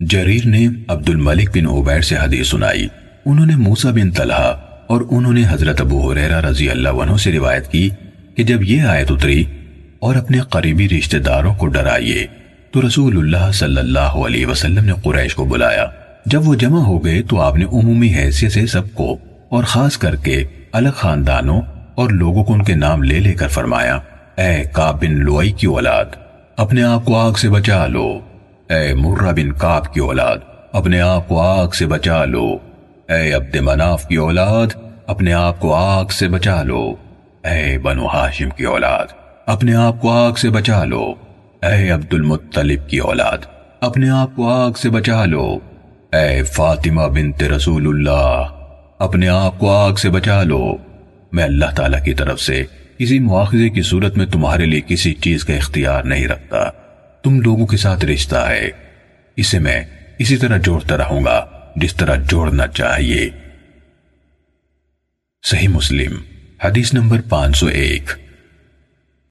جریر نے عبد الملک بن عبیر سے حدیث سنائی۔ انہوں نے موسیٰ بن طلحہ اور انہوں نے حضرت ابو حریرہ رضی اللہ عنہ سے روایت کی کہ جب یہ آیت اتری اور اپنے قریبی رشتہ داروں کو ڈرائیے تو رسول اللہ صلی اللہ علیہ وسلم نے قریش کو بلایا۔ جب وہ جمع ہو گئے تو آپ نے عمومی حیثیت سے سب کو اور خاص کر کے الگ خاندانوں اور لوگوں کو ان کے نام لے لے کر فرمایا، اے کاب بن لوئی کی اولاد، اپنے آپ کو آگ سے بچا لو۔ اے مرہ بن کاب کی اولاد، اپنے آپ کو آگ سے بچا لو۔ اے عبد مناف کی اولاد، اپنے آپ کو آگ سے بچا لو۔ اے بنو ہاشم کی اولاد، اپنے آپ کو آگ سے بچا لو۔ اے عبد المطلب کی اولاد، اپنے آپ کو آگ سے بچا لو۔ اے فاطمہ بنت رسول اللہ، اپنے آپ کو آگ سے بچا لو۔ میں اللہ تعالیٰ کی طرف سے کسی مواخذے کی صورت میں تمہارے لیے کسی چیز کا اختیار نہیں رکھتا۔ تم لوگوں کے ساتھ رشتہ ہے۔ اسے میں اسی طرح جوڑتا رہوں گا جس طرح جوڑنا چاہیے۔ صحیح مسلم، حدیث نمبر پانچ سو ایک۔